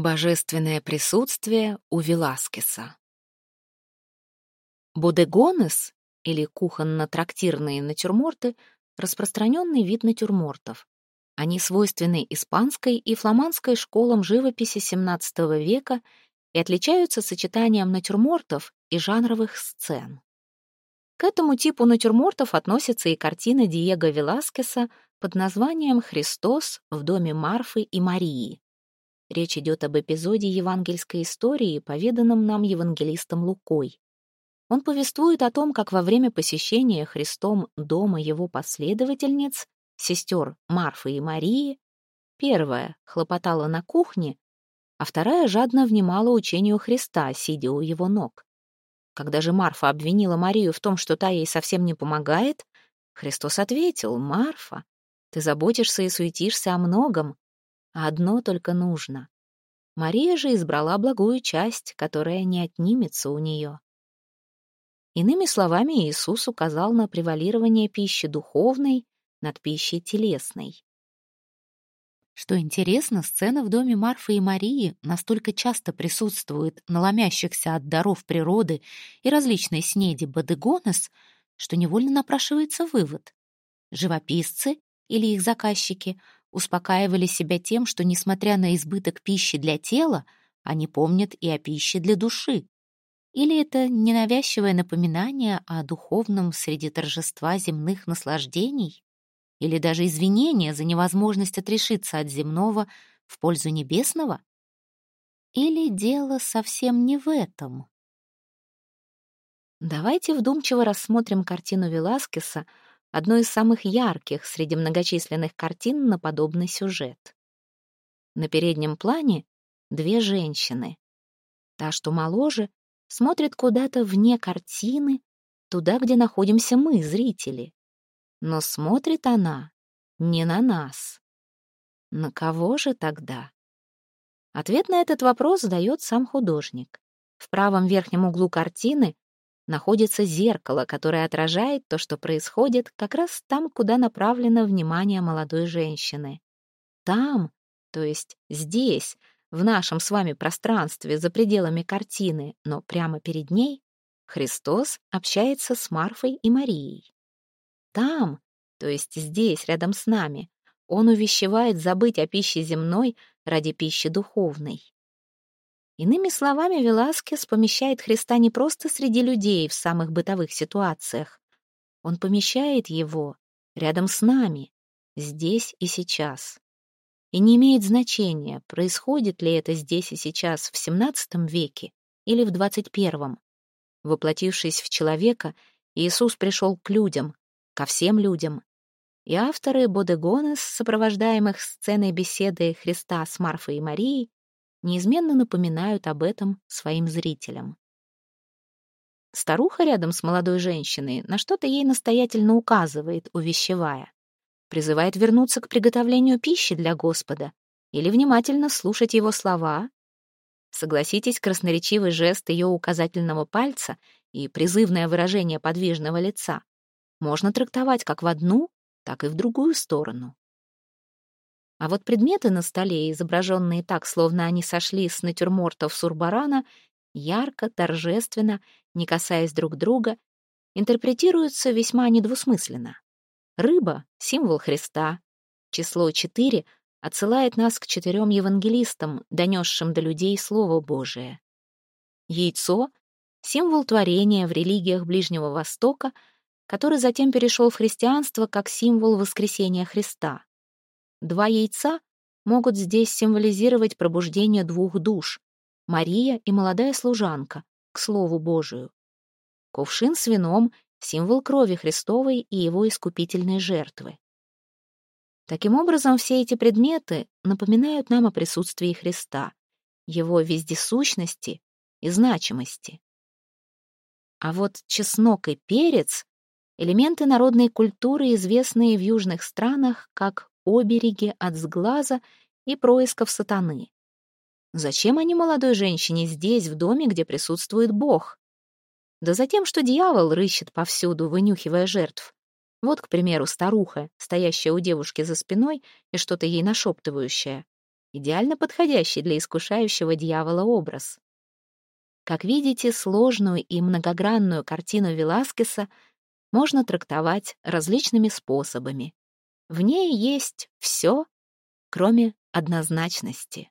Божественное присутствие у Веласкеса. Бодегонес, или кухонно-трактирные натюрморты, распространенный вид натюрмортов. Они свойственны испанской и фламандской школам живописи XVII века и отличаются сочетанием натюрмортов и жанровых сцен. К этому типу натюрмортов относится и картина Диего Веласкеса под названием «Христос в доме Марфы и Марии». Речь идет об эпизоде евангельской истории, поведанном нам евангелистом Лукой. Он повествует о том, как во время посещения Христом дома его последовательниц, сестер Марфы и Марии, первая хлопотала на кухне, а вторая жадно внимала учению Христа, сидя у его ног. Когда же Марфа обвинила Марию в том, что та ей совсем не помогает, Христос ответил, «Марфа, ты заботишься и суетишься о многом, одно только нужно. Мария же избрала благую часть, которая не отнимется у нее. Иными словами, Иисус указал на превалирование пищи духовной над пищей телесной. Что интересно, сцена в доме Марфы и Марии настолько часто присутствует на ломящихся от даров природы и различной снеди Бодегонес, что невольно напрашивается вывод. Живописцы или их заказчики успокаивали себя тем, что, несмотря на избыток пищи для тела, они помнят и о пище для души. Или это ненавязчивое напоминание о духовном среди торжества земных наслаждений? Или даже извинение за невозможность отрешиться от земного в пользу небесного? Или дело совсем не в этом? Давайте вдумчиво рассмотрим картину Веласкеса одной из самых ярких среди многочисленных картин на подобный сюжет. На переднем плане две женщины. Та, что моложе, смотрит куда-то вне картины, туда, где находимся мы, зрители. Но смотрит она не на нас. На кого же тогда? Ответ на этот вопрос дает сам художник. В правом верхнем углу картины находится зеркало, которое отражает то, что происходит как раз там, куда направлено внимание молодой женщины. Там, то есть здесь, в нашем с вами пространстве, за пределами картины, но прямо перед ней, Христос общается с Марфой и Марией. Там, то есть здесь, рядом с нами, он увещевает забыть о пище земной ради пищи духовной. Иными словами, Веласкес помещает Христа не просто среди людей в самых бытовых ситуациях. Он помещает его рядом с нами, здесь и сейчас. И не имеет значения, происходит ли это здесь и сейчас в XVII веке или в XXI. Воплотившись в человека, Иисус пришел к людям, ко всем людям. И авторы Бодегонес, сопровождаемых сценой беседы Христа с Марфой и Марией, неизменно напоминают об этом своим зрителям. Старуха рядом с молодой женщиной на что-то ей настоятельно указывает, увещевая. Призывает вернуться к приготовлению пищи для Господа или внимательно слушать его слова. Согласитесь, красноречивый жест ее указательного пальца и призывное выражение подвижного лица можно трактовать как в одну, так и в другую сторону. А вот предметы на столе, изображенные так, словно они сошли с натюрмортов Сурбарана, ярко, торжественно, не касаясь друг друга, интерпретируются весьма недвусмысленно. Рыба — символ Христа. Число четыре отсылает нас к четырем евангелистам, донесшим до людей Слово Божие. Яйцо — символ творения в религиях Ближнего Востока, который затем перешел в христианство как символ воскресения Христа. Два яйца могут здесь символизировать пробуждение двух душ — Мария и молодая служанка, к Слову Божию. Кувшин с вином — символ крови Христовой и его искупительной жертвы. Таким образом, все эти предметы напоминают нам о присутствии Христа, его вездесущности и значимости. А вот чеснок и перец — элементы народной культуры, известные в южных странах как обереги от сглаза и происков сатаны. Зачем они молодой женщине здесь, в доме, где присутствует Бог? Да за тем, что дьявол рыщет повсюду, вынюхивая жертв. Вот, к примеру, старуха, стоящая у девушки за спиной и что-то ей нашептывающая. идеально подходящий для искушающего дьявола образ. Как видите, сложную и многогранную картину Веласкеса можно трактовать различными способами. В ней есть все, кроме однозначности.